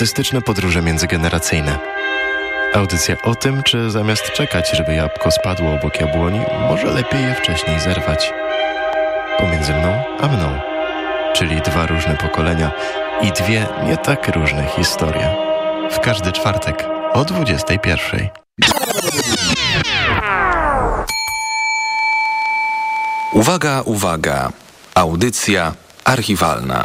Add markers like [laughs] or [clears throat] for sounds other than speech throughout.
Artystyczne podróże międzygeneracyjne. Audycja o tym, czy zamiast czekać, żeby jabłko spadło obok jabłoni, może lepiej je wcześniej zerwać. Pomiędzy mną a mną, czyli dwa różne pokolenia i dwie nie tak różne historie. W każdy czwartek o 21. Uwaga, uwaga. Audycja archiwalna.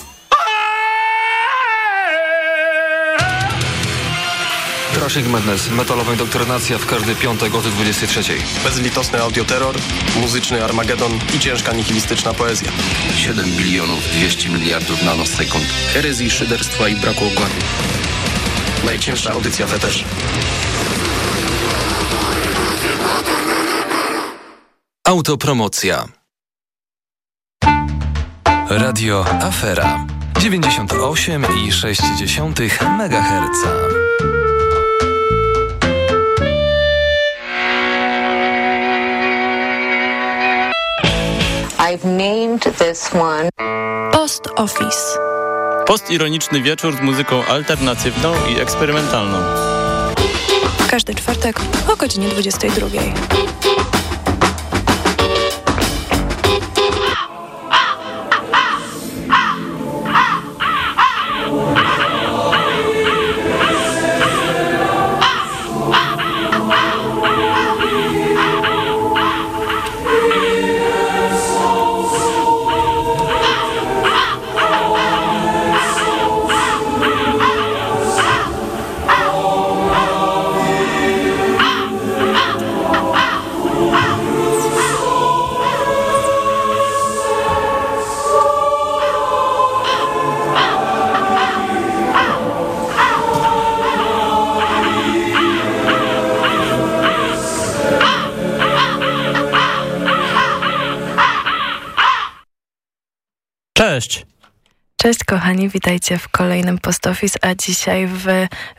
Crushing Madness, metalowa indoktrynacja w każdy piątek o 23. Bezlitosny audioterror, muzyczny Armagedon i ciężka nihilistyczna poezja. 7 bilionów 200 miliardów nanosekund. Herezji, szyderstwa i braku okładu. Najcięższa audycja też. Autopromocja. Radio Afera 98,6 MHz. I've named this one Post Office. Postironiczny wieczór z muzyką alternatywną i eksperymentalną. Każdy czwartek o godzinie 22. Cześć! Cześć kochani, witajcie w kolejnym Post Office, a dzisiaj w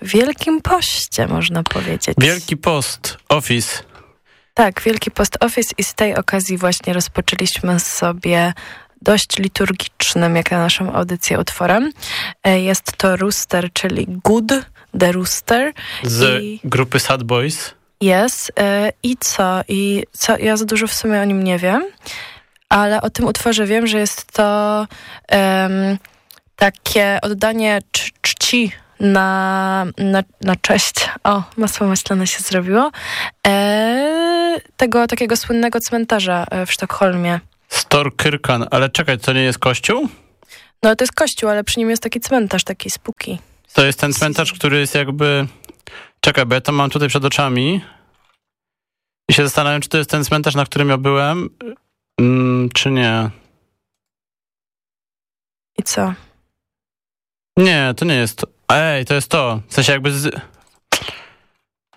Wielkim Poście, można powiedzieć. Wielki Post Office. Tak, Wielki Post Office i z tej okazji właśnie rozpoczęliśmy sobie dość liturgicznym, jak na naszą audycję, utworem. E, Jest to Rooster, czyli Good, The Rooster. Z I grupy Sad Boys. jest. e, I co? I co? Ja za dużo w sumie o nim nie wiem, ale o tym utworze wiem, że jest to em, takie oddanie cz czci na, na, na cześć, o, masło maślane się zrobiło, e, tego takiego słynnego cmentarza e, w Sztokholmie. Storkyrkan, ale czekaj, to nie jest kościół? No to jest kościół, ale przy nim jest taki cmentarz, taki spuki. To jest ten cmentarz, który jest jakby... Czekaj, bo ja to mam tutaj przed oczami i się zastanawiam, czy to jest ten cmentarz, na którym ja byłem, mm, czy nie. I co? Nie, to nie jest to. Ej, to jest to. W sensie jakby z...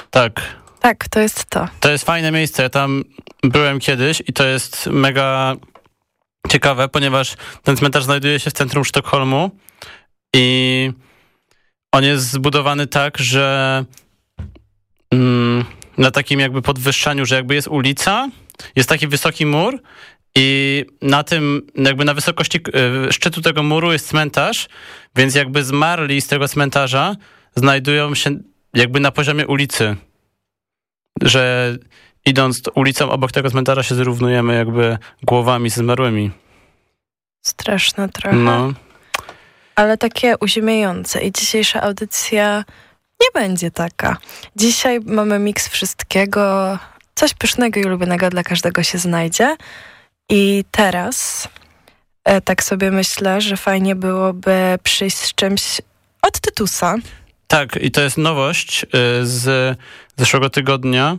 Tak. Tak, to jest to. To jest fajne miejsce. Ja tam byłem kiedyś i to jest mega ciekawe, ponieważ ten cmentarz znajduje się w centrum Sztokholmu i on jest zbudowany tak, że mm, na takim jakby podwyższaniu, że jakby jest ulica, jest taki wysoki mur i na tym, jakby na wysokości y, szczytu tego muru jest cmentarz, więc jakby zmarli z tego cmentarza znajdują się jakby na poziomie ulicy. Że idąc ulicą obok tego cmentarza się zrównujemy jakby głowami ze zmarłymi. Straszne trochę. No. ale takie uziemiające. I dzisiejsza audycja nie będzie taka. Dzisiaj mamy miks wszystkiego, coś pysznego i ulubionego dla każdego się znajdzie. I teraz e, tak sobie myślę, że fajnie byłoby przyjść z czymś, od Tytusa. Tak, i to jest nowość y, z zeszłego tygodnia,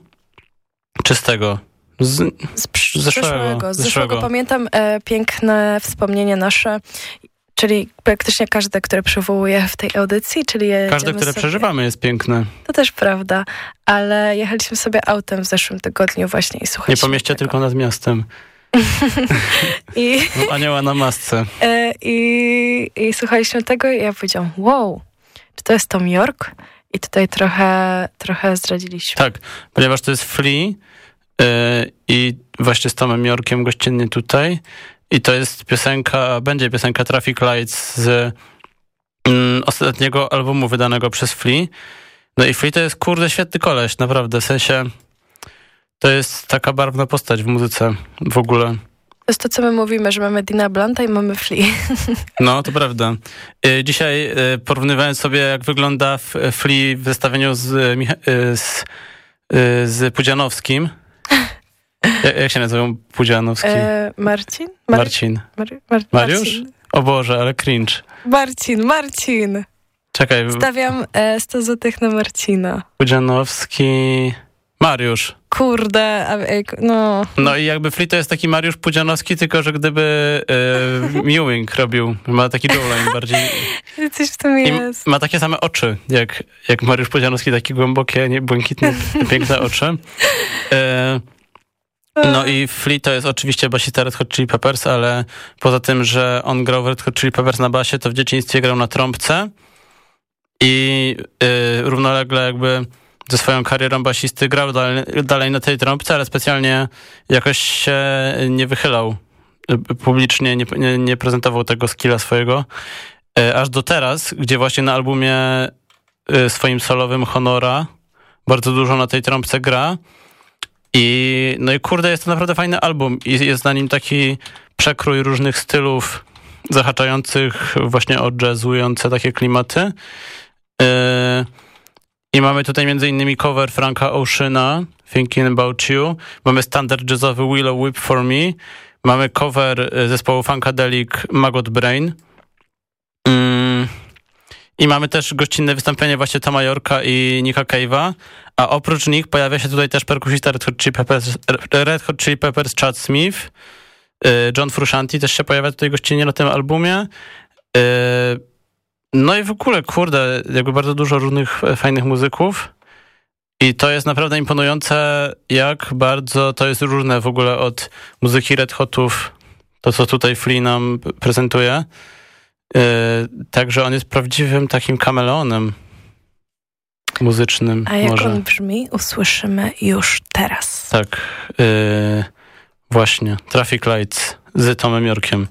czystego. Z, Z, Zeszłego. Z zeszłego. pamiętam e, piękne wspomnienie nasze, czyli praktycznie każde, które przywołuję w tej audycji, czyli każde, które sobie, przeżywamy jest piękne. To też prawda, ale jechaliśmy sobie autem w zeszłym tygodniu właśnie i Nie słuchaliśmy po mieście, tego. tylko nad miastem. [laughs] I, No, anioła na masce. e, i, I słuchaliśmy tego i ja powiedziałam, wow, czy to jest Tom York? I tutaj trochę, trochę zdradziliśmy. Tak, ponieważ to jest Flea y, i właśnie z Tomem Yorkiem gościnnie tutaj i to jest piosenka, będzie piosenka Traffic Lights z mm, ostatniego albumu wydanego przez Flea. No i Flea to jest kurde świetny koleś, naprawdę, w sensie to jest taka barwna postać w muzyce w ogóle. To jest to, co my mówimy, że mamy Dina Blanta i mamy Flea. [laughs] No, to prawda. Y, Dzisiaj y, porównywałem sobie, jak wygląda Flea w zestawieniu z, y, z, z Pudzianowskim. Jak, się nazywają Pudzianowski? E, Marcin? Mar- Marcin. Mar- Mar- Mariusz? Marcin. O Boże, ale cringe. Marcin, Marcin. Czekaj, Stawiam e, 100 złotych na Marcina. Pudzianowski... Mariusz. Kurde, ej, no. No i jakby Flea to jest taki Mariusz Pudzianowski, tylko że gdyby [laughs] y, Mewing robił, ma taki jawline bardziej [laughs] Coś w tym I jest. ma takie same oczy, jak, jak Mariusz Pudzianowski, takie głębokie, nie, błękitne, [laughs] piękne oczy. E, no i Flea to jest oczywiście basista Red Hot Chili Peppers, ale poza tym, że on grał w Red Hot Chili Peppers na basie, to w dzieciństwie grał na trąbce i y, równolegle jakby ze swoją karierą basisty grał dalej, dalej na tej trąbce, ale specjalnie jakoś się nie wychylał y, publicznie, nie, nie, nie prezentował tego skilla swojego. E, aż do teraz, gdzie właśnie na albumie e, swoim solowym Honora bardzo dużo na tej trąbce gra i no i kurde, jest to naprawdę fajny album i jest na nim taki przekrój różnych stylów zahaczających właśnie o jazzujące takie klimaty. E, I mamy tutaj między innymi cover Franka Oceana, Thinking About You. Mamy standard jazzowy Willow Whip For Me. Mamy cover e, zespołu Funkadelic Maggot Brain. Mm. I mamy też gościnne wystąpienie właśnie Toma Yorka i Nika Cave'a, a oprócz nich pojawia się tutaj też perkusista Red Hot Chili Peppers, Red Hot Chili Peppers Chad Smith, y, John Frusciante też się pojawia tutaj gościnnie na tym albumie. Y, No i w ogóle, kurde, jakby bardzo dużo różnych fajnych muzyków. I to jest naprawdę imponujące, jak bardzo to jest różne w ogóle od muzyki Red Hotów, to co tutaj Flea nam prezentuje. Yy, także on jest prawdziwym takim kameleonem muzycznym. A jak może. on brzmi, usłyszymy już teraz. Tak, yy, właśnie. Traffic Lights z Tomem Yorkiem.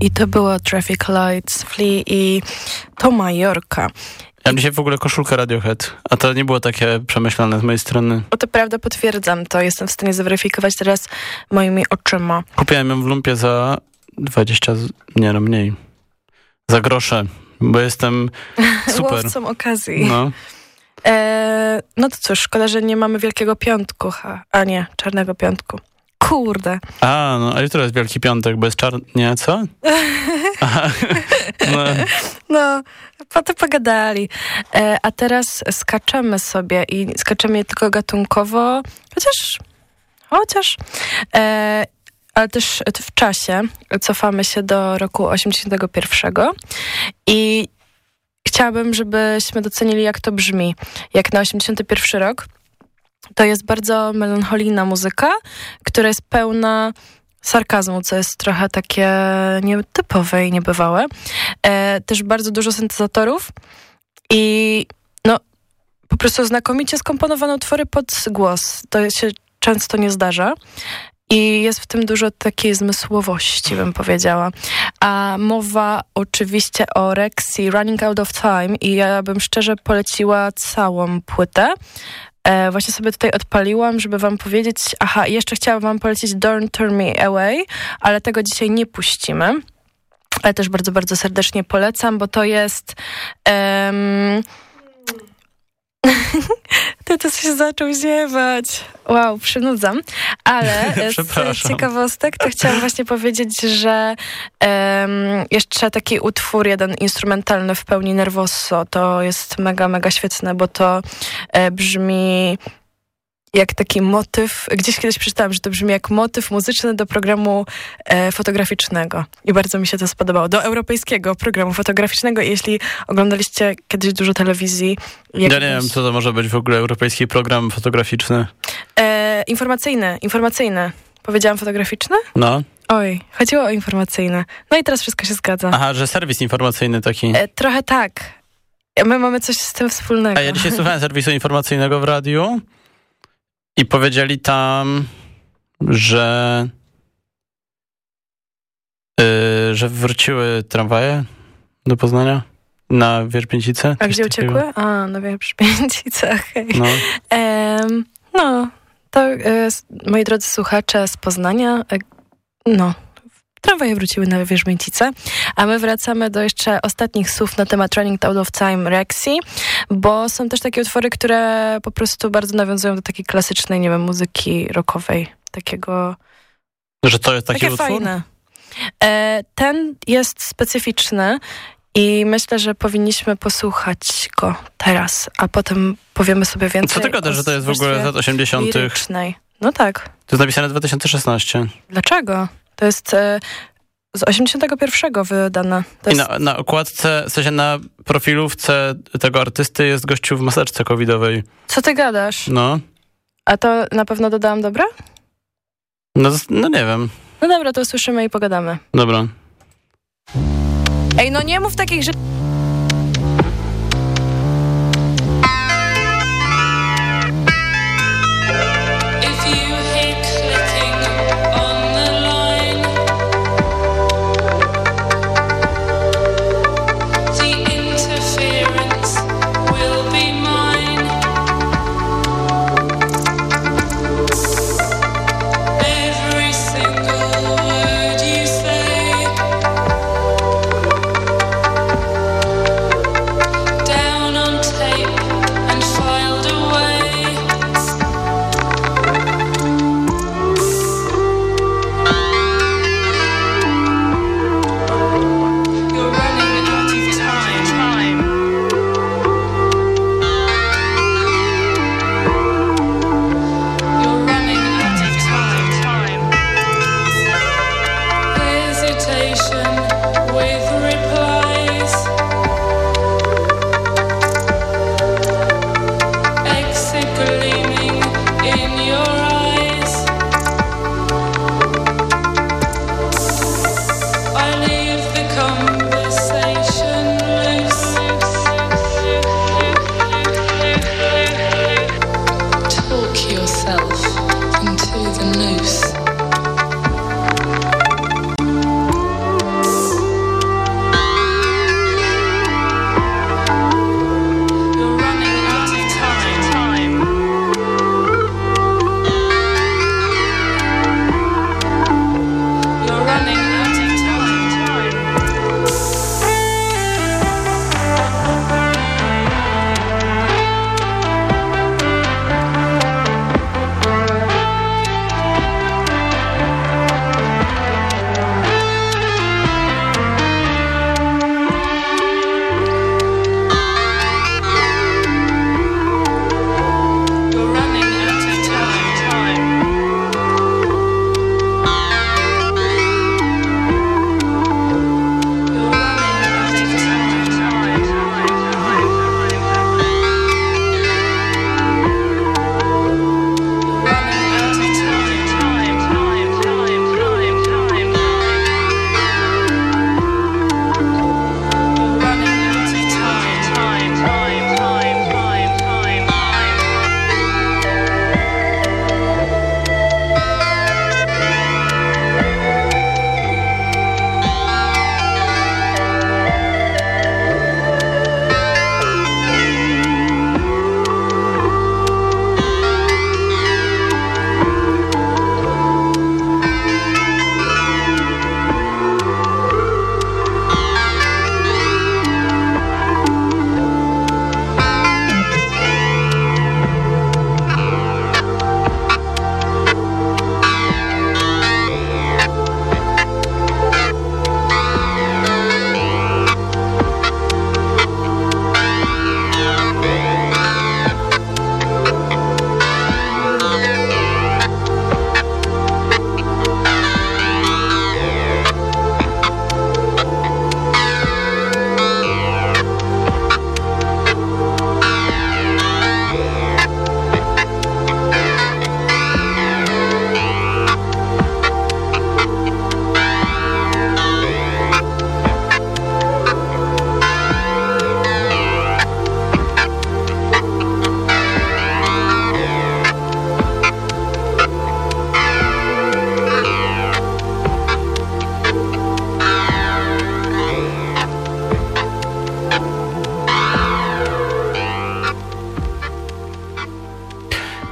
I to było Traffic Lights, Flea i to Majorka. Ja dzisiaj w ogóle koszulkę Radiohead, a to nie było takie przemyślane z mojej strony. O to prawda, potwierdzam to. Jestem w stanie zweryfikować teraz moimi oczyma. Kupiłem ją w lumpie za 20, z- nie no mniej, za grosze, bo jestem [laughs] super. Łowcą okazji. No. E, no to cóż, szkoda, że nie mamy Wielkiego Piątku, ha, a nie, Czarnego Piątku. Kurde. A, no, a jutro jest Wielki Piątek, bo jest czar... Nie, co? [laughs] Aha. No, No, po to pogadali. E, a teraz skaczemy sobie i skaczemy nie tylko gatunkowo, chociaż, chociaż, e, ale też w czasie. Cofamy się do roku 81 i chciałabym, żebyśmy docenili, jak to brzmi. Jak na 81 rok, to jest bardzo melancholijna muzyka, która jest pełna sarkazmu, co jest trochę takie nietypowe i niebywałe. E, też bardzo dużo syntezatorów i no po prostu znakomicie skomponowane utwory pod głos. To się często nie zdarza. I jest w tym dużo takiej zmysłowości, bym powiedziała. A mowa oczywiście o Rexy Running Out of Time i ja bym szczerze poleciła całą płytę. E, właśnie sobie tutaj odpaliłam, żeby wam powiedzieć, aha, jeszcze chciałam wam polecić Don't Turn Me Away, ale tego dzisiaj nie puścimy. Ale też bardzo, bardzo serdecznie polecam, bo to jest... Um, ty [laughs] to się zaczął ziewać. Wow, przynudzam. Ale [laughs] z ciekawostek to chciałam [laughs] właśnie powiedzieć, że em, jeszcze taki utwór, jeden instrumentalny w pełni Nervoso, to jest mega, mega świetne, bo to brzmi jak taki motyw, gdzieś kiedyś przeczytałam, że to brzmi jak motyw muzyczny do programu e, fotograficznego. I bardzo mi się to spodobało. Do europejskiego programu fotograficznego. I jeśli oglądaliście kiedyś dużo telewizji... ja nie wiem, co to może być w ogóle europejski program fotograficzny. E, informacyjny, informacyjny. Powiedziałam fotograficzny? No. Oj, chodziło o informacyjne. No i teraz wszystko się zgadza. Aha, że serwis informacyjny taki. E, trochę tak. My mamy coś z tym wspólnego. A ja dzisiaj słuchałem serwisu informacyjnego w radiu i powiedzieli tam, że yy, że wróciły tramwaje do Poznania na Wierzbięcicę. A gdzie takiego. uciekły? A, no wiem, przy Pięcicach. [laughs] No. Em, no, to s- moi drodzy słuchacze z Poznania, e, no, tramwaje wróciły na Wierzmięcicę, a my wracamy do jeszcze ostatnich słów na temat Running Out of Time Rexy, bo są też takie utwory, które po prostu bardzo nawiązują do takiej klasycznej, nie wiem, muzyki rockowej, takiego Że to jest taki takie utwór? fajne. E, ten jest specyficzny i myślę, że powinniśmy posłuchać go teraz, a potem powiemy sobie więcej. Co ty gadasz, że to jest w ogóle z lat 80. To lirycznej. No tak. jest napisane 2016. Dlaczego? To jest e, z 81 wydane. Jest, na, na okładce, w sensie na profilówce tego artysty jest gościu w maseczce covidowej. Co ty gadasz? No. A to na pewno dodałam dobre? No, no nie wiem. No dobra, to usłyszymy i pogadamy. Dobra. Ej, no nie mów takich rzeczy.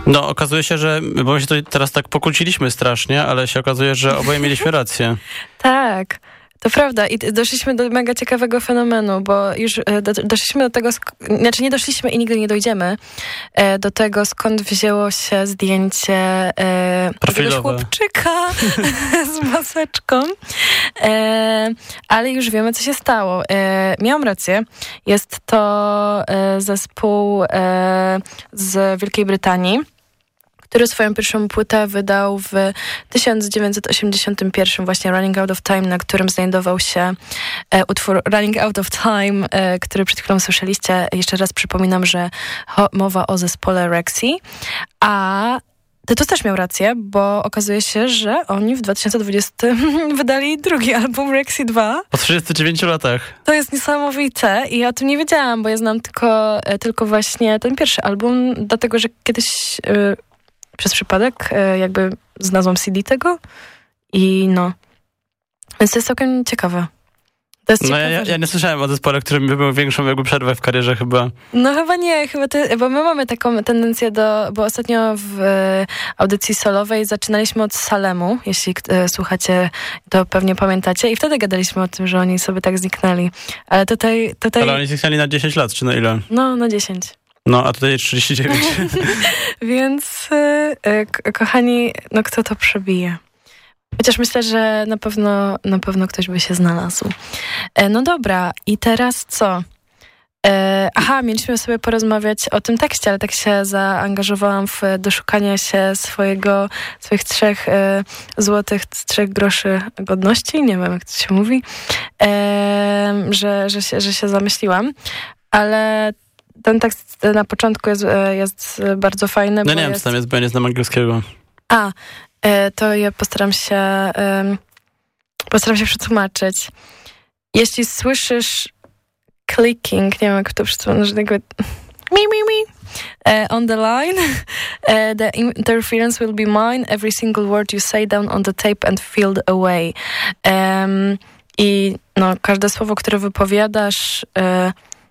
No, okazuje się, że, bo my się teraz tak pokłóciliśmy strasznie, ale się okazuje, że oboje mieliśmy rację. [laughs] Tak. To prawda i doszliśmy do mega ciekawego fenomenu, bo już e, do, doszliśmy do tego, znaczy nie doszliśmy i nigdy nie dojdziemy e, do tego, skąd wzięło się zdjęcie e, jakiegoś Profilowe. chłopczyka [laughs] z maseczką. E, ale już wiemy, co się stało. E, miałam rację. Jest to e, zespół e, z Wielkiej Brytanii który swoją pierwszą płytę wydał w 1981 właśnie Running Out of Time, na którym znajdował się e, utwór Running Out of Time, e, który przed chwilą słyszeliście. Jeszcze raz przypominam, że mowa o zespole Rexy. A Tytus też miał rację, bo okazuje się, że oni w 2020 [laughs] wydali drugi album Rexy 2. Po 39 latach. To jest niesamowite i ja o tym nie wiedziałam, bo ja znam tylko, e, tylko właśnie ten pierwszy album, dlatego że kiedyś e, przez przypadek e, jakby znalazłam CD tego i no. Więc to jest całkiem ciekawe. To jest No ciekawe, ja, ja, nie słyszałem o zespole, który miał większą jakby przerwę w karierze chyba. No chyba nie, chyba to, bo my mamy taką tendencję do, bo ostatnio w e, audycji solowej zaczynaliśmy od Salemu, jeśli e, słuchacie, to pewnie pamiętacie i wtedy gadaliśmy o tym, że oni sobie tak zniknęli, ale tutaj, tutaj Ale oni zechcieli na 10 lat, czy na ile? no na 10. No, a tutaj 39. [laughs] Więc e, k- kochani, no kto to przebije? Chociaż myślę, że na pewno, na pewno ktoś by się znalazł. E, no dobra, i teraz co? E, aha, mieliśmy sobie porozmawiać o tym tekście, ale tak się zaangażowałam w doszukanie się swojego, swoich trzech e, złotych, trzech groszy godności, nie wiem jak to się mówi, e, że, że, się, że się zamyśliłam, ale ten tekst na początku jest, e, jest bardzo fajny. No bo nie wiem, jest... co tam jest, bo ja nie znam angielskiego. A, e, to ja postaram się postaram się przetłumaczyć. Jeśli słyszysz clicking, nie wiem jak to przetłumaczyć, tego mi, mi, mi, e, on the line, the interference will be mine, every single word you say down on the tape and filled away. Em, I no, każde słowo, które wypowiadasz,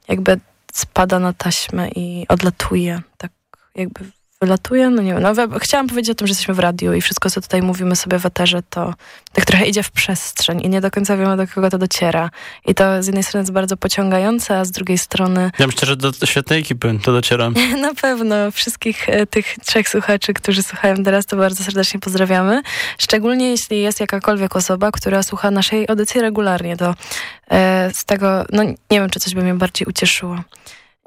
jakby spada na taśmę i odlatuje, tak jakby wylatuje, no nie wiem. No, chciałam powiedzieć o tym, że jesteśmy w radiu i wszystko, co tutaj mówimy sobie w eterze, to tak trochę idzie w przestrzeń i nie do końca wiemy, do kogo to dociera. I to z jednej strony jest bardzo pociągające, a z drugiej strony Ja myślę, że do, świetnej ekipy to dociera. [laughs] na pewno wszystkich e, tych trzech słuchaczy, którzy słuchają teraz, to bardzo serdecznie pozdrawiamy. Szczególnie jeśli jest jakakolwiek osoba, która słucha naszej audycji regularnie, to e, z tego, no nie wiem, czy coś by mnie bardziej ucieszyło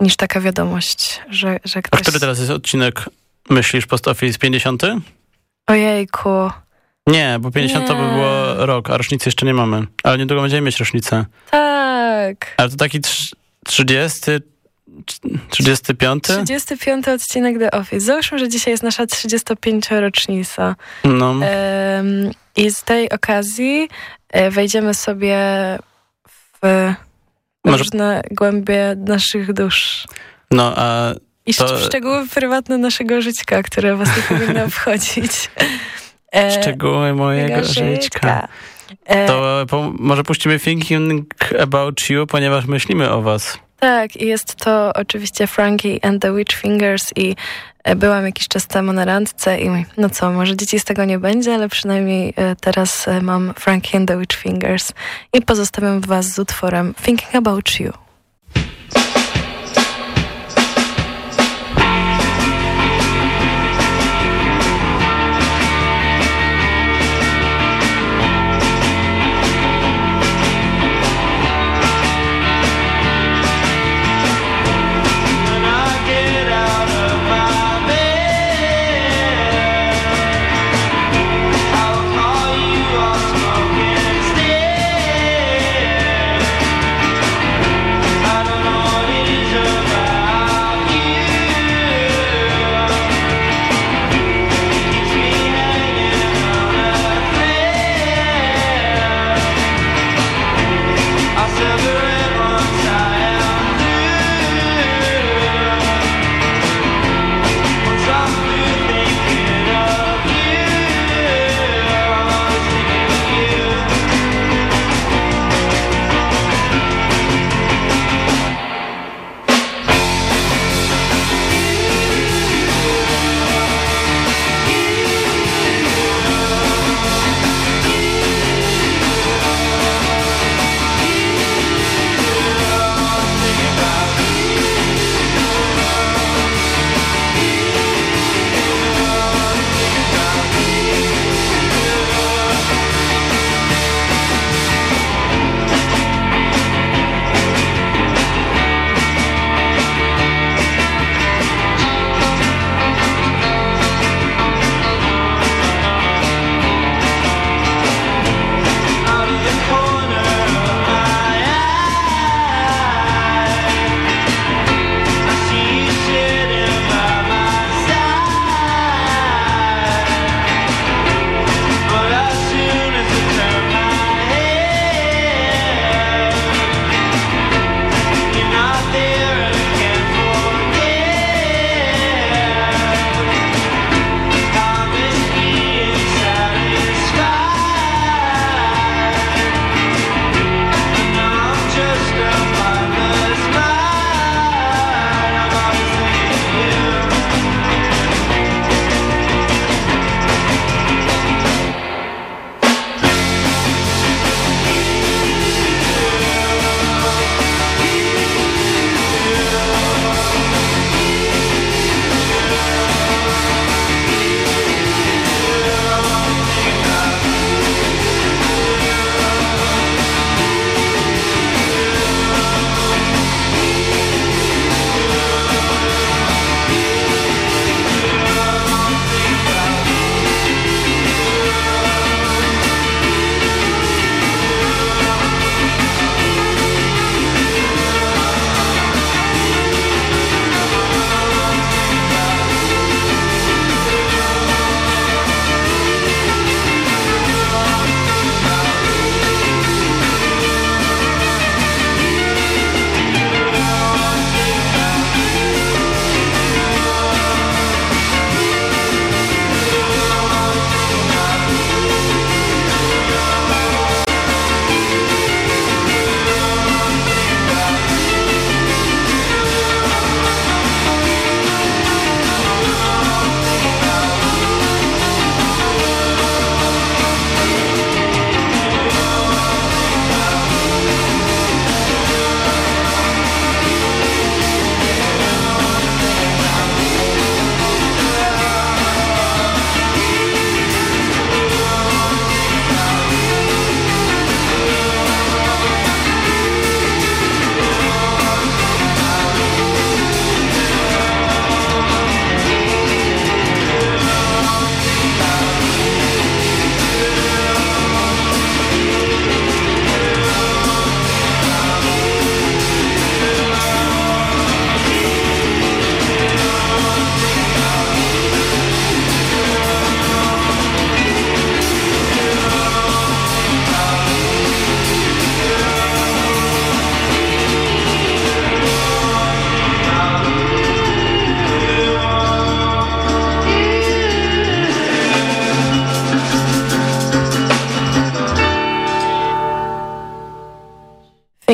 niż taka wiadomość, że, że A ktoś... który teraz jest odcinek, myślisz, Post Office 50? Ojejku, Nie, bo 50 to by Nie. było rok, a rocznicy jeszcze nie mamy. Ale niedługo będziemy mieć rocznicę. tak. Ale to taki trz- 30, 35? 35 odcinek The Office. Załóżmy, że dzisiaj jest nasza 35-rocznica. No. Em, I z tej okazji e, wejdziemy sobie w Może- różne głębie naszych dusz. No, a I To- szczegóły prywatne naszego życia, które was nie powinno [laughs] obchodzić. E, szczegóły mojego żyćka. E, To po, może puścimy Thinking About You, ponieważ myślimy o was. Tak, i jest to oczywiście Frankie and the Witch Fingers i e, byłam jakiś czas temu na randce i no co, może dzieci z tego nie będzie, ale przynajmniej e, teraz e, mam Frankie and the Witch Fingers i pozostawiam was z utworem Thinking About You.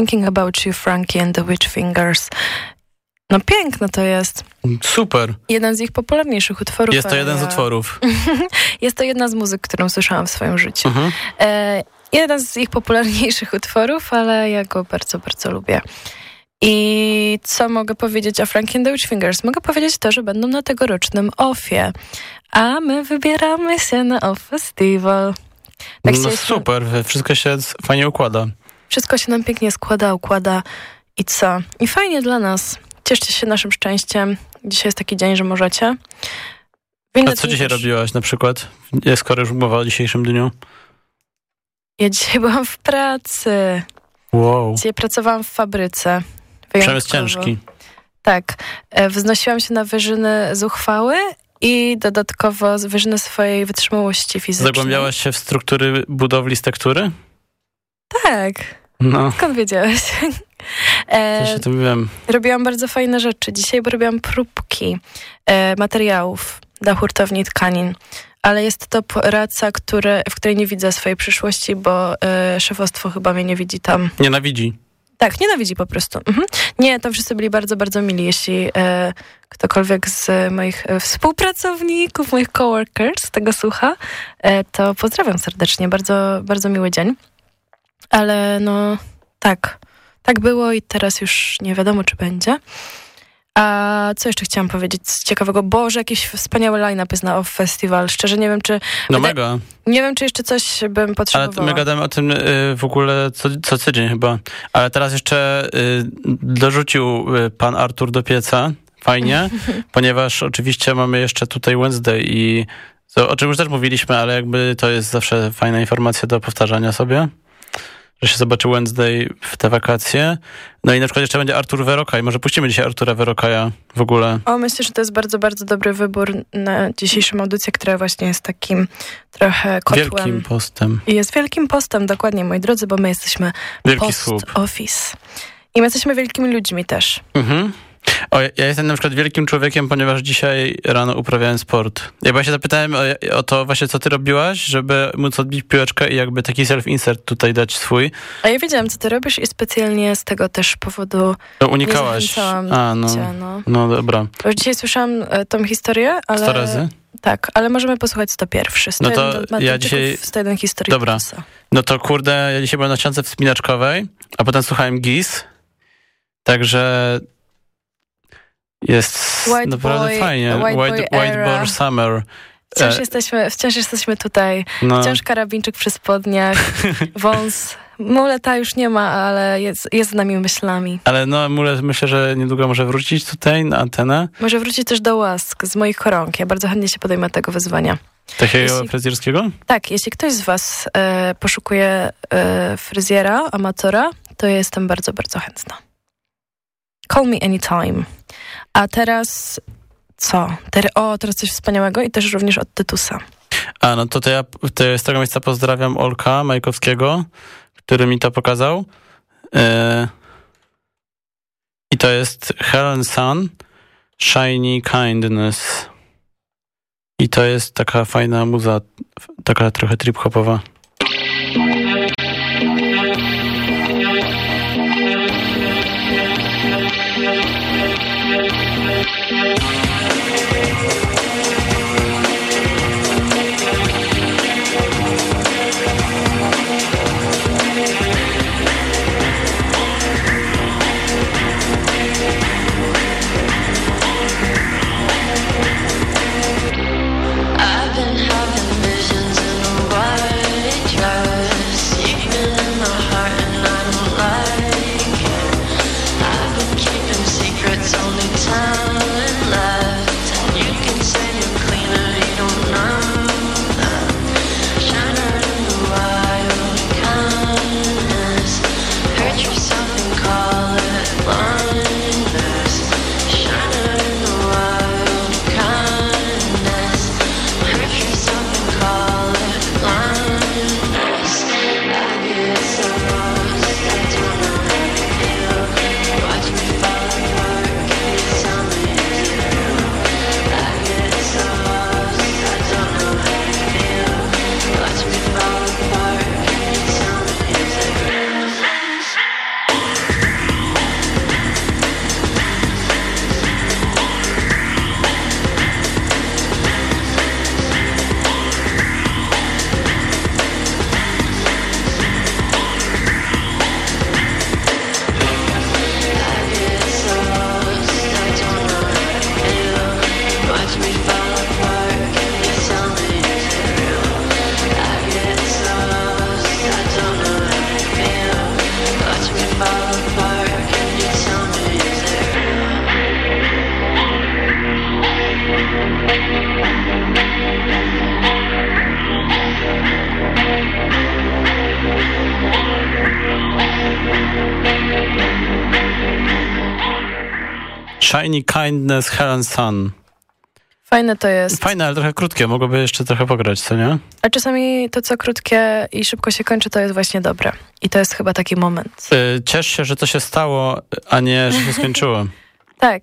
Thinking About You, Frankie and the Witch Fingers. No piękne to jest. Super. Jeden z ich popularniejszych utworów. Jest to jeden z utworów. [laughs] Jest to jedna z muzyk, którą słyszałam w swoim życiu. Mhm. E, jeden z ich popularniejszych utworów, ale ja go bardzo, bardzo lubię. I co mogę powiedzieć o Frankie and the Witch Fingers? Mogę powiedzieć to, że będą na tegorocznym OFFie. A my wybieramy się na OFF Festival. Tak No super, wszystko się fajnie układa. Wszystko się nam pięknie składa, układa i co? I fajnie dla nas. Cieszcie się naszym szczęściem. Dzisiaj jest taki dzień, że możecie. W inne A co dzisiaj też. robiłaś na przykład? Skoro już mowa o dzisiejszym dniu. Ja dzisiaj byłam w pracy. Wow. Dzisiaj pracowałam w fabryce. Przemysł ciężki. Tak. E, Wznosiłam się na wyżyny zuchwały i dodatkowo z wyżyny swojej wytrzymałości fizycznej. Zagłębiałaś się w struktury budowli z tektury? Tak. No, Skąd wiedziałeś? [laughs] E, też o tym wiem. robiłam bardzo fajne rzeczy. Dzisiaj robiłam próbki e, materiałów dla hurtowni tkanin. Ale jest to praca, które, w której nie widzę swojej przyszłości, bo e, szefostwo chyba mnie nie widzi tam. Nienawidzi. Tak, nienawidzi po prostu. Mhm. Nie, tam wszyscy byli bardzo, bardzo mili. Jeśli e, ktokolwiek z moich e, współpracowników, moich coworkers tego słucha, e, to pozdrawiam serdecznie. Bardzo, bardzo miły dzień. Ale no, tak. Tak było i teraz już nie wiadomo, czy będzie. A co jeszcze chciałam powiedzieć z ciekawego? Boże, jakiś wspaniały line-up jest na OFF Festival. Szczerze nie wiem, czy... No mega. Nie wiem, czy jeszcze coś bym Ale potrzebowała. my gadamy o tym y, w ogóle co, co tydzień chyba. Ale teraz jeszcze y, dorzucił y, pan Artur do pieca. Fajnie, [laughs] ponieważ oczywiście mamy jeszcze tutaj Wednesday i o czym już też mówiliśmy, ale jakby to jest zawsze fajna informacja do powtarzania sobie, że się zobaczy Wednesday w te wakacje. No i na przykład jeszcze będzie Artur Verokaj. Może puścimy dzisiaj Artura Verokaja w ogóle. O, myślę, że to jest bardzo, bardzo dobry wybór na dzisiejszą audycję, która właśnie jest takim trochę kotłem. Wielkim postem. I jest wielkim postem, dokładnie, moi drodzy, bo my jesteśmy Wielki słup. post-office. I my jesteśmy wielkimi ludźmi też. Mhm. O, ja jestem na przykład wielkim człowiekiem, ponieważ dzisiaj rano uprawiałem sport. Ja właśnie zapytałem o, o to właśnie, co ty robiłaś, żeby móc odbić piłeczkę i jakby taki self-insert tutaj dać swój. A ja wiedziałam, co ty robisz i specjalnie z tego też powodu No, nie unikałaś. zachęcałam A, no. cię. No. No dobra. Bo dzisiaj słyszałam e, tą historię, ale... 100 razy? Tak, ale możemy posłuchać 101. 101 No to ja dzisiaj- 101 historii Dobra. No to kurde, ja dzisiaj byłem na ściance wspinaczkowej, a potem słuchałem GIS. Także jest White naprawdę boy- fajnie. white boy white, white era. Boy Summer. Wciąż, E, jesteśmy, wciąż jesteśmy tutaj. No. Wciąż karabinczyk przy spodniach, [laughs] wąs. Muleta już nie ma, ale jest, jest z nami myślami. Ale no, Mulet myślę, że niedługo może wrócić tutaj na antenę. Może wrócić też do łask z moich chorąg. Ja bardzo chętnie się podejmę tego wyzwania. Takiego Jeśli- fryzjerskiego? Tak, jeśli ktoś z was e, poszukuje e, fryzjera, amatora, to jestem bardzo, bardzo chętna. Call me anytime. A teraz co? Ter o, teraz coś wspaniałego i też również od Tytusa. A, no to, to ja to z tego miejsca pozdrawiam Olka Majkowskiego, który mi to pokazał. E, I to jest Helen Sun, Shiny Kindness. I to jest taka fajna muza, taka trochę trip-hopowa. I've Kindness Helen Sun. Fajne to jest. Fajne, ale trochę krótkie, mogłoby jeszcze trochę pograć, co nie? A czasami to, co krótkie i szybko się kończy, to jest właśnie dobre. I to jest chyba taki moment. Y, Ciesz się, że to się stało, a nie, że się skończyło. [laughs] Tak.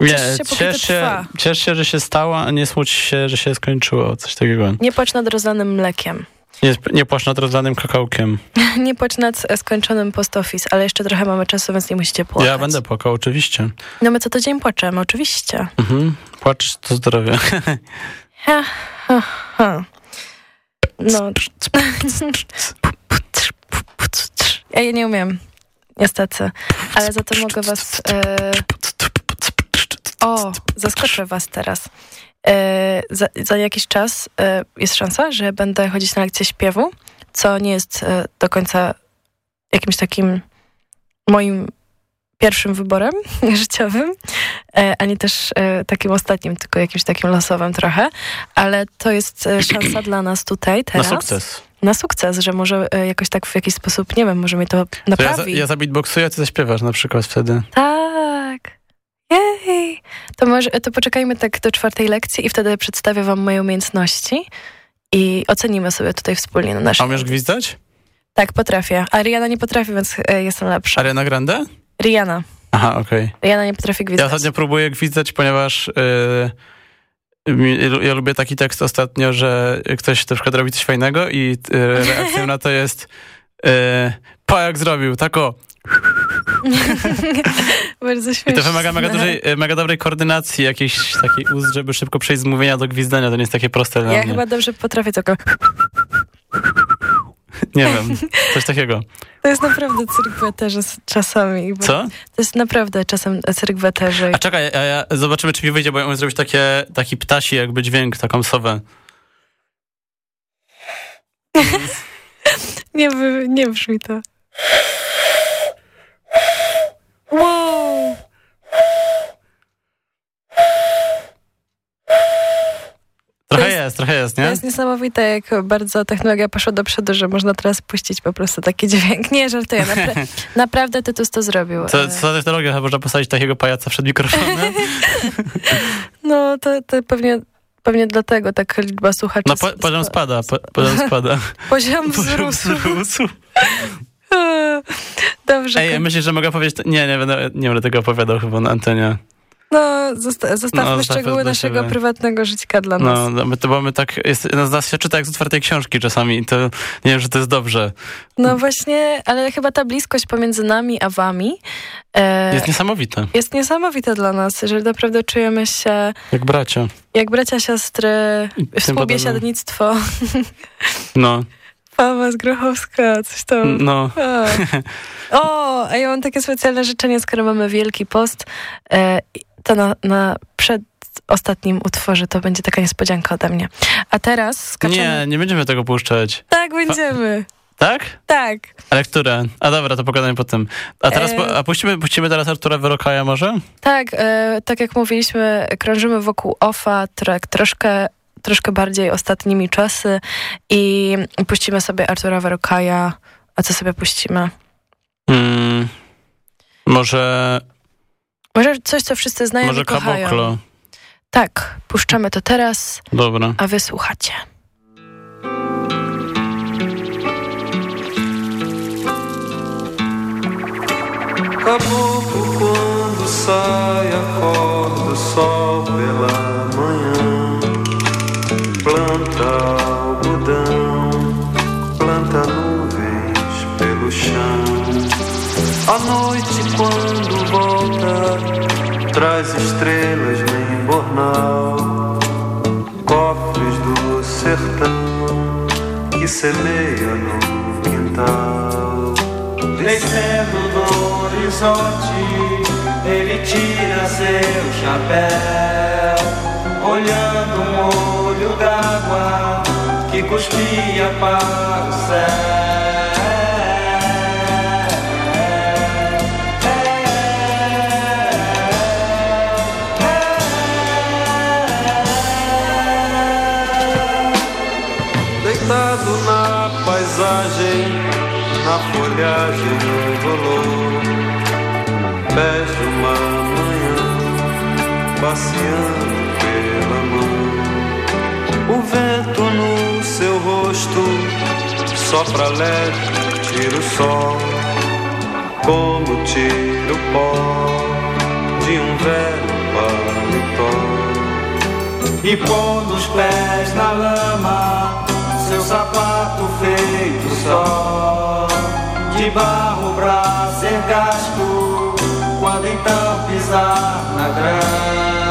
Nie, Ciesz ciesz się, ciesz się, że się stało, a nie smuć się, że się skończyło, coś takiego. Nie płacz nad rozlanym mlekiem. Nie, nie płacz nad rozlanym kakałkiem. Nie płacz nad e, skończonym post office, ale jeszcze trochę mamy czasu, więc nie musicie płakać. Ja będę płakał, oczywiście. No my co tydzień płaczemy, oczywiście. Mhm. Płacz, to zdrowie. Ha, ha, ha. No. Ja nie umiem, niestety. Ale za to mogę was... E... O, zaskoczę was teraz. E, za, za jakiś czas e, jest szansa, że będę chodzić na lekcję śpiewu, co nie jest e, do końca jakimś takim moim pierwszym wyborem [laughs] życiowym, ani też takim ostatnim, tylko jakimś takim losowym trochę, ale to jest [clears throat] szansa dla nas tutaj Na teraz. sukces. Na sukces, że może jakoś tak w jakiś sposób, nie wiem, może mi to To ja, za, naprawi. ja a ty zaśpiewasz na przykład wtedy. Tak. Jej. To może to poczekajmy tak do czwartej lekcji i wtedy przedstawię wam moje umiejętności i ocenimy sobie tutaj wspólnie na A naszym. umiesz gwizdać? Tak, potrafię. A Rihanna nie potrafi, więc e, jestem lepsza. Ariana Grande? Rihanna. Aha, okej. Rihanna nie potrafi Ja gwizdać. ostatnio próbuję gwizdać, ponieważ yy, mi- ja lubię taki tekst ostatnio, że ktoś na przykład robi coś fajnego i yy, reakcją na to jest pa jak zrobił, tak [laughs] Bardzo I śmieszne. to wymaga mega, dużej, yy, mega dobrej koordynacji jakiejś takiej ust, żeby szybko przejść z mówienia do gwizdania. To nie jest takie proste dla Ja mnie. chyba dobrze potrafię tylko. [laughs] Nie wiem, coś takiego. To jest naprawdę cyrk w eterze z czasami. Co? To jest naprawdę czasem cyrk w eterze. A czekaj, ja, ja, zobaczymy czy mi wyjdzie, bo ja umiem zrobić takie, taki ptasi jakby dźwięk, taką sowę. [laughs] Nie, nie brzmi to. Wow! Trochę jest- jest, trochę jest, To nie? jest niesamowite, jak bardzo technologia poszła do przodu, że można teraz puścić po prostu taki dźwięk. Nie, żartuję. Napra [laughs] naprawdę Tytus to zrobił. Co, co za technologia, można postawić takiego pajaca przed mikrofonem? [laughs] No, to, to pewnie, pewnie dlatego taka liczba słuchaczy... No po, poziom sp- spada, po, poziom [laughs] spada. Poziom Poziom wzrósł. [laughs] Dobrze. Ej, myślisz, że mogę powiedzieć... Nie, nie będę, nie będę tego opowiadał chyba na antenie. No, zosta zostawmy No, szczegóły naszego siebie. prywatnego życia dla nas. No, no my, to, bo my tak... Jest, no, z nas się czyta jak z otwartej książki czasami i to nie wiem, że to jest dobrze. No właśnie, ale chyba ta bliskość pomiędzy nami a wami e, Jest niesamowite. jest niesamowita dla nas, że naprawdę czujemy się Jak bracia. jak bracia, siostry, współbiesiadnictwo, [laughs] No, Z Grochowska, coś tam. no. A. [laughs] O, a ja mam takie specjalne życzenie, skoro mamy Wielki Post, e, to na, na przed ostatnim utworze to będzie taka niespodzianka ode mnie. A teraz skaczemy... Nie, nie będziemy tego puszczać. Tak, będziemy. Tak? Tak. Ale które? A dobra, to pogadamy potem. A teraz, E. a puścimy, puścimy teraz Artura Wyrokaja może? Tak, e, tak jak mówiliśmy, krążymy wokół OFA tak troszkę, troszkę bardziej ostatnimi czasy i puścimy sobie Artura Werokaja. A co sobie puścimy? Mm, może Może coś, co wszyscy znają może i kochają. Kaboklo. Tak, puszczamy to teraz, Dobra. a wy słuchacie. Caboclo quando sai, acorda o sol pela pelo chão. Noite quando volta, traz estrelas no embornal. Cofres do sertão que semeia no quintal. Descendo do horizonte, ele tira seu chapéu, olhando um olho d'água que cuspia para o céu. Do rolô, pés de uma manhã passeando pela mão. O vento no seu rosto sopra leve, tira o sol, como tira o pó de um velho paletó. E pondo os pés na lama, seu sapato feito só, de barro pra ser gasto, quando então pisar na grama.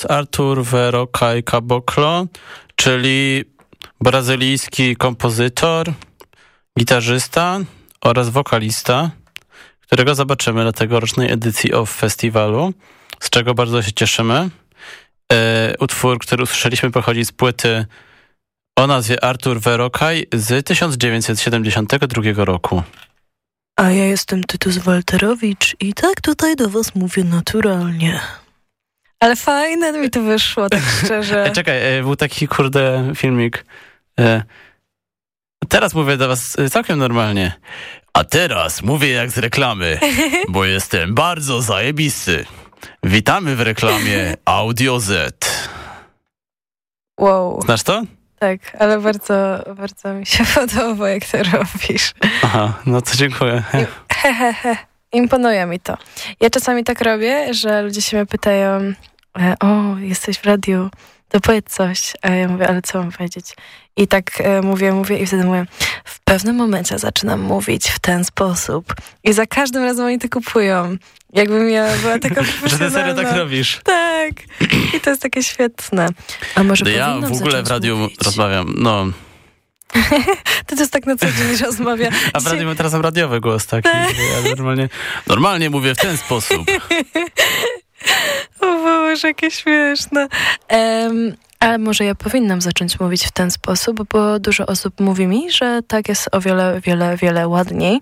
Jest Artur Verocai Caboclo, czyli brazylijski kompozytor, gitarzysta oraz wokalista, którego zobaczymy na tegorocznej edycji OFF Festiwalu, z czego bardzo się cieszymy. E, utwór, który usłyszeliśmy pochodzi z płyty o nazwie Artur Verocai z 1972 roku. A ja jestem Tytus Walterowicz i tak tutaj do was mówię naturalnie. Ale fajne mi to wyszło, tak [laughs] szczerze. Czekaj, e, był taki kurde filmik. E, teraz mówię do was e, całkiem normalnie. A teraz mówię jak z reklamy, [laughs] bo jestem bardzo zajebisty. Witamy w reklamie [laughs] Audio Z. Wow, Znasz to? tak, ale bardzo, bardzo mi się podoba, jak to robisz. Aha, no to dziękuję. He, he, he. Imponuje mi to. Ja czasami tak robię, że ludzie się mnie pytają, e, o, jesteś w radiu, to powiedz coś. A ja mówię, ale co mam powiedzieć? I tak e, mówię, mówię i wtedy mówię, w pewnym momencie zaczynam mówić w ten sposób. I za każdym razem oni to kupują. Jakbym ja była taka [laughs] Że ty serio tak profesjonalna. robisz. Tak. I to jest takie świetne. A może No ja w ogóle w radiu mówić? rozmawiam, no. [laughs] To jest tak na co dzień [laughs] rozmawia. A w radiu mam teraz mam radiowy głos taki. Ja normalnie, normalnie mówię w ten sposób. [laughs] O Boże, jakie śmieszne. Em, ale może ja powinnam zacząć mówić w ten sposób, bo dużo osób mówi mi, że tak jest o wiele, wiele, wiele ładniej.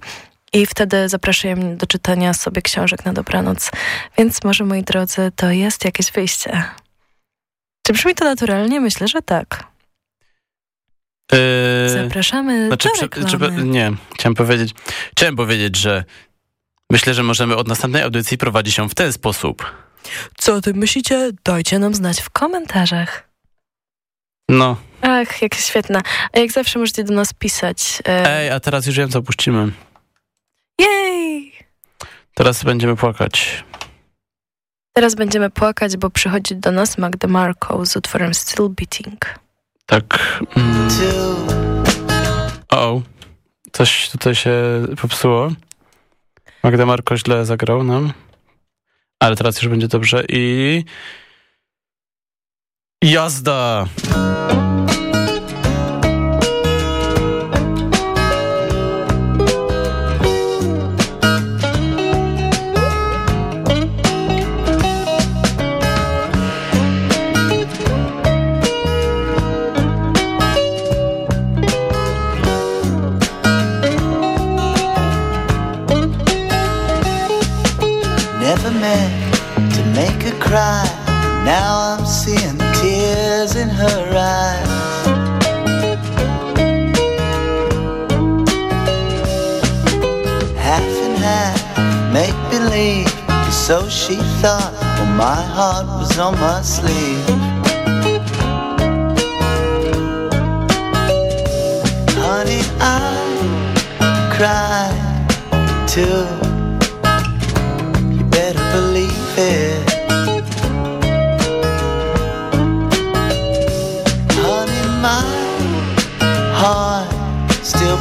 I wtedy zapraszają mnie do czytania sobie książek na dobranoc. Więc może, moi drodzy, to jest jakieś wyjście. Czy brzmi to naturalnie? Myślę, że tak. Yy, Zapraszamy Znaczy, do prze- reklamy. czy- nie, chciałem powiedzieć, chciałem powiedzieć, że myślę, że możemy od następnej audycji prowadzić ją w ten sposób. Co o tym myślicie? Dajcie nam znać w komentarzach. No, Ach, jak świetna. A jak zawsze możecie do nas pisać. E, ej, a teraz już wiem, co puścimy. jej! Teraz będziemy płakać. Teraz będziemy płakać, bo przychodzi do nas Magda Marco z utworem Still Beating. Tak. Mm. O, coś tutaj się popsuło. Magda Marko źle zagrał nam. Ale teraz już będzie dobrze i... Jazda! Cry. Now I'm seeing tears in her eyes. Half and half, make believe. So she thought, well, my heart was on my sleeve. Honey, I cried too. You better believe it.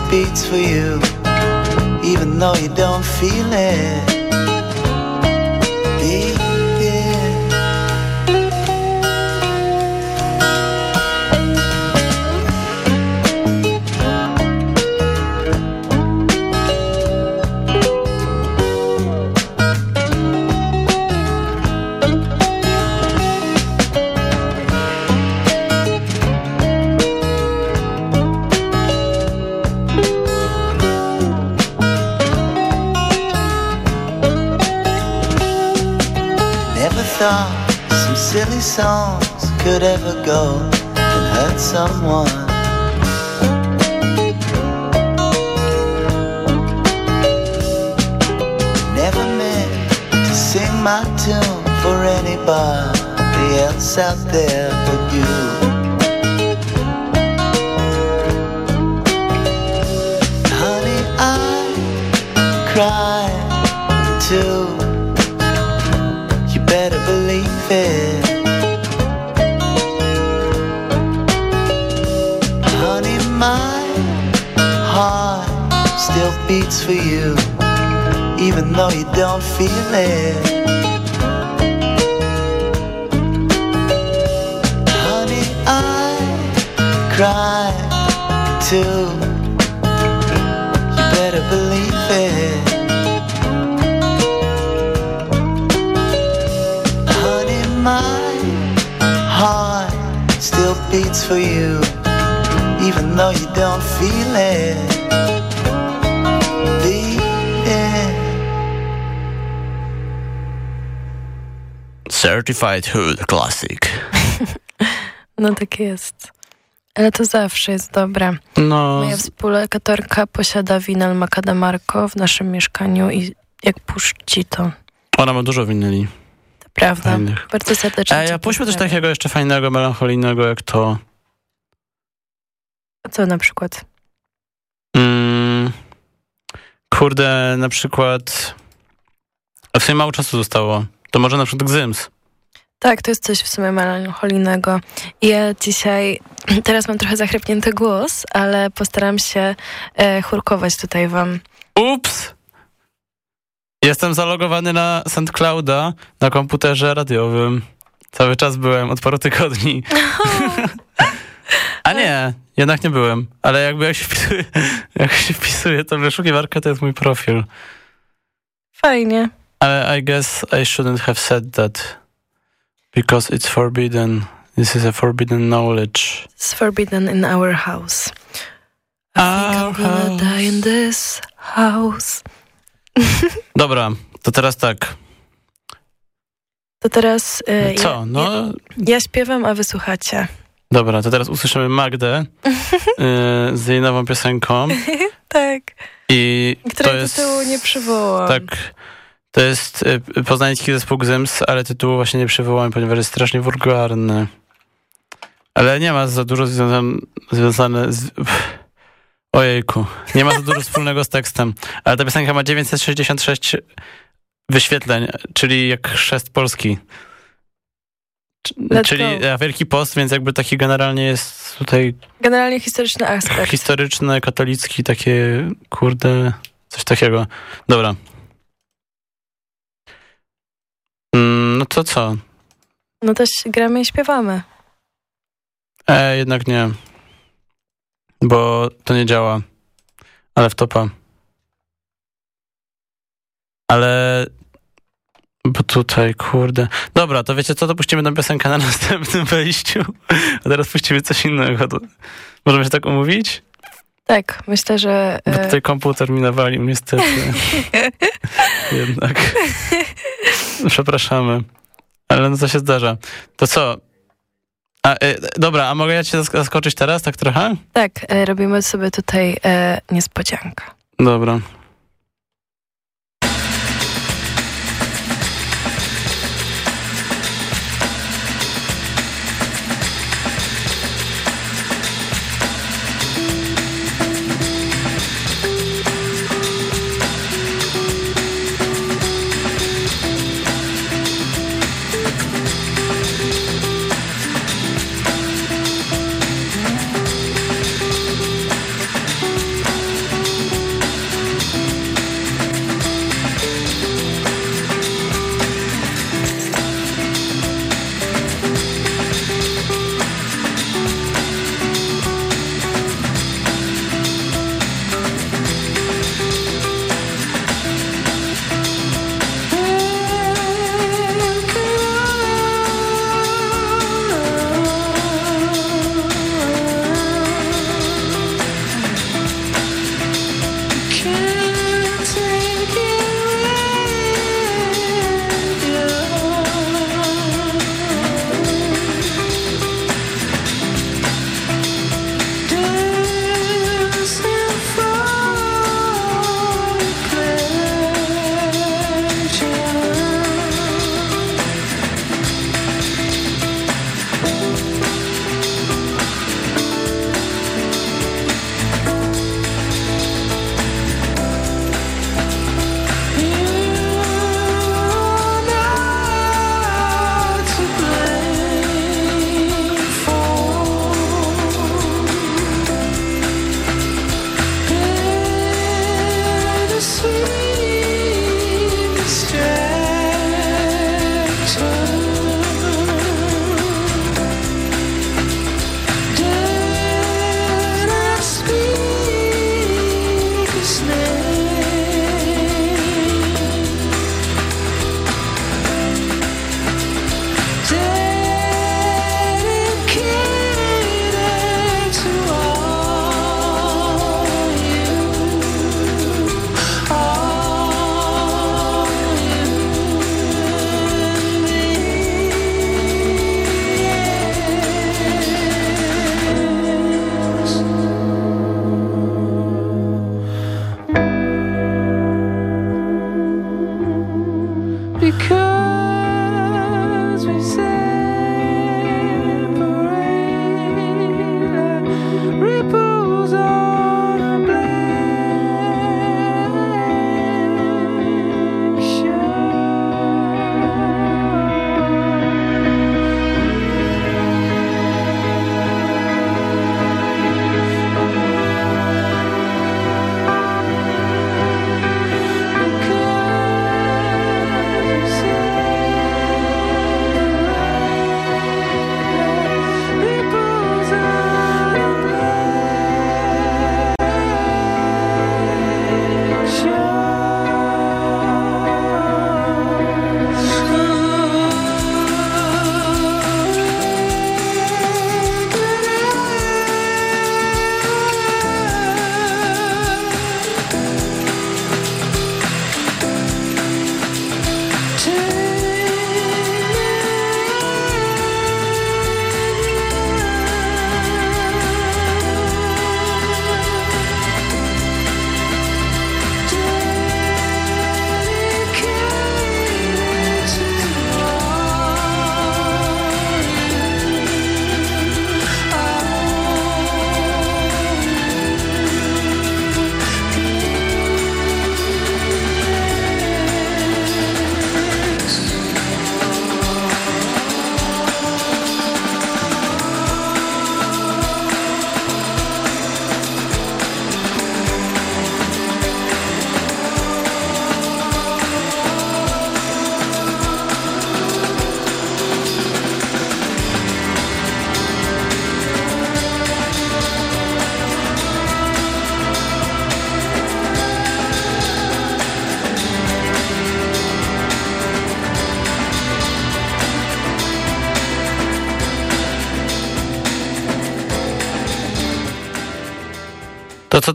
Beats for you, even though you don't feel it. Could ever go and hurt someone. Never meant to sing my tune for anybody else out there beats for you, even though you don't feel it. Honey, I cry too. You better believe it. Honey, my heart still beats for you, even though you don't feel it. Certified Hood Classic. [laughs] No tak jest. Ale to zawsze jest dobre. No, Moja współlokatorka posiada winyl Macadamarco w naszym mieszkaniu i jak puszci to, ona ma dużo winyli. to prawda. Fajnych. Bardzo serdecznie. A cię ja puśćmy coś pozdrawiam. takiego jeszcze fajnego, melancholijnego, jak to... A Co na przykład? Mm, kurde, na przykład... A w sumie mało czasu zostało. To może na przykład Gzyms. Tak, to jest coś w sumie melancholijnego. Ja dzisiaj, [clears throat] teraz mam trochę zachrypnięty głos, ale postaram się e, chórkować tutaj wam. Ups! Jestem zalogowany na St. Clouda na komputerze radiowym. Cały czas byłem, od paru tygodni. [laughs] A nie, jednak nie byłem. Ale jakby jak się wpisuje, [laughs] jak się wpisuje to wyszukiwarka to jest mój profil. Fajnie. Ale I guess I shouldn't have said that. Because it's forbidden. This is a forbidden knowledge. It's forbidden in our house. I think Our I'm gonna house. die in this house. [laughs] Dobra, to teraz tak. To teraz e, Co? Ja, No, ja, ja śpiewam, a wy słuchacie. dobra, to teraz usłyszymy Magdę y, [laughs] z jej nową piosenką. [laughs] tak. I Której to jest... tytułu nie przywołam. Tak. To jest y, poznański zespół Gzyms, ale tytułu właśnie nie przywołałem, ponieważ jest strasznie wulgarny. Ale nie ma za dużo związane, związane z... Ojejku. Nie ma za dużo wspólnego z tekstem. Ale ta piosenka ma 966 wyświetleń, czyli jak chrzest Polski. Let's czyli go. e, Wielki Post, więc jakby taki generalnie jest tutaj Generalnie historyczny aspekt. historyczne, katolicki, takie kurde, coś takiego. Dobra. Mm, No to co? No też gramy i śpiewamy. E, jednak nie. Bo to nie działa. Ale w topa. Ale... Bo tutaj, kurde. Dobra, to wiecie co, to puścimy tę piosenkę na [laughs] następnym wejściu. A teraz puścimy coś innego. To... Możemy się tak umówić? Tak, myślę, że... Bo e, tutaj komputer mi nawalił, niestety. [laughs] Jednak. [laughs] Przepraszamy. Ale no to się zdarza. To co? A, e, dobra, a mogę ja cię zask- zaskoczyć teraz, tak trochę? Tak, e, robimy sobie tutaj e, niespodziankę. Dobra.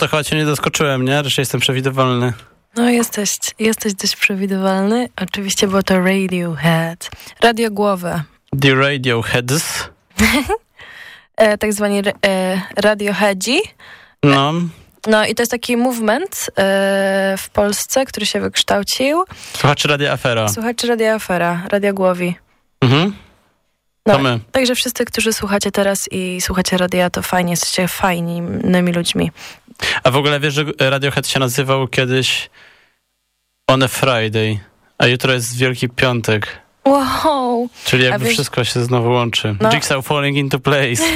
To chyba cię nie zaskoczyłem, nie? Raczej jestem przewidywalny. No jesteś, jesteś dość przewidywalny. Oczywiście było to Radiohead. Radiogłowe. The Radioheads. [laughs] E, tak zwani e, radioheadzi. No, No i to jest taki movement e, w Polsce, który się wykształcił. słuchacze Radia Afera. Słuchacze Radia Afera, Radiogłowi. Mhm. No, To my. Także wszyscy, którzy słuchacie teraz i słuchacie radia, to fajnie, jesteście fajnymi ludźmi. A w ogóle wiesz, że Radiohead się nazywał kiedyś On a Friday, a jutro jest Wielki Piątek. Wow! Czyli jakby wiesz- wszystko się znowu łączy. No. Jigsaw falling into place. [laughs]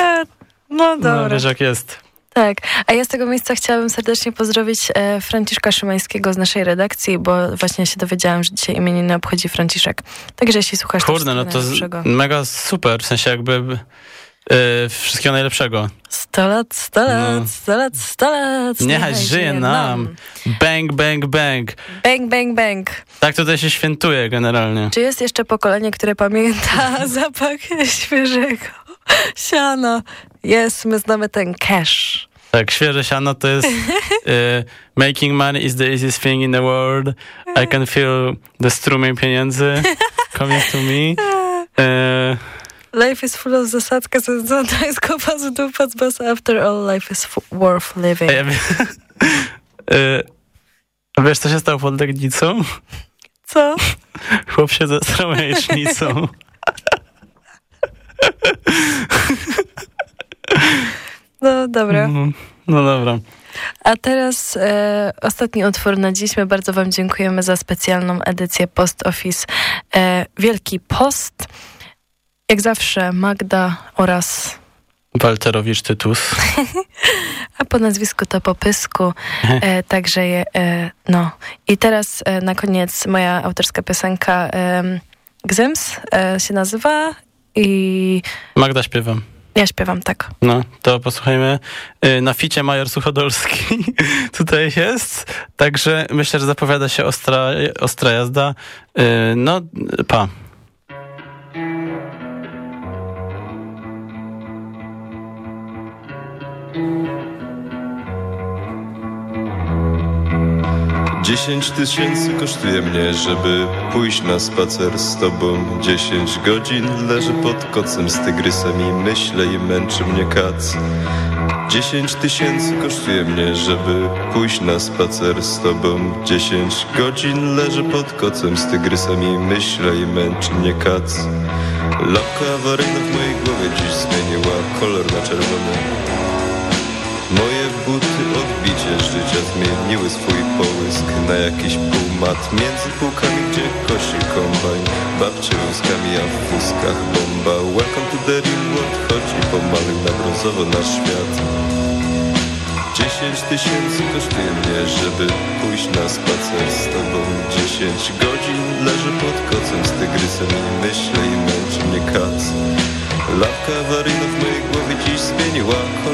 E, no dobra. No, wiesz jak jest. Tak, a ja z tego miejsca chciałabym serdecznie pozdrowić e, Franciszka Szymańskiego z naszej redakcji, bo właśnie się dowiedziałam, że dzisiaj imieniny obchodzi Franciszek. Także jeśli słuchasz, Kurde, no to mega super, w sensie jakby wszystkiego najlepszego. 100 lat, 100 lat, No. 100 lat, 100 lat. Niechaj żyje nam. Bang, bang, bang. Bang, bang, bang. Tak tutaj się świętuje generalnie. Czy jest jeszcze pokolenie, które pamięta [laughs] zapach świeżego siana? Jest, my znamy ten cash. Tak, świeże siano to jest e, [laughs] making money is the easiest thing in the world. I can feel the strumień pieniędzy [laughs] coming to me. E, Life is full of zasad, because sometimes kopas dupas, but after all life is worth living. ja e, a wiesz, co się stało pod Legnicą? Co? Chłop się zestrał jajecznicą. No dobra. No, no dobra. A teraz e, ostatni utwór na dziś. My bardzo wam dziękujemy za specjalną edycję Post Office e, Wielki Post. Jak zawsze Magda oraz Walterowicz Tytus. [laughs] A po nazwisku to Popysku. E, [laughs] także je, e, no. I teraz e, na koniec moja autorska piosenka e, Gzyms e, się nazywa i Magda śpiewam. ja śpiewam tak. No, to posłuchajmy. Y, Na ficie Major Suchodolski [laughs] tutaj jest, także myślę, że zapowiada się ostra, ostra jazda. Y, No, pa. Dziesięć tysięcy kosztuje mnie, żeby pójść na spacer z tobą. Dziesięć godzin leżę pod kocem z tygrysem i myślę i męczy mnie kac. Dziesięć tysięcy kosztuje mnie, żeby pójść na spacer z tobą. Dziesięć godzin leżę pod kocem z tygrysem i myślę i męczy mnie kac. Lampka awaryjna w mojej głowie dziś zmieniła kolor na czerwony. Moje buty odbicie życia zmieniły swój połysk na jakiś półmat. Między półkami, gdzie kosi kombajn Babcie łuskami, a w wózkach bomba. Welcome to the real world Chodzi pomalu na brązowo na świat. Dziesięć tysięcy kosztuje mnie, żeby pójść na spacer z tobą. Dziesięć godzin leżę pod kocem z tygrysem i myślę i męczy mnie kac. Lampka awaryjna w mojej głowie dziś zmieniła kolor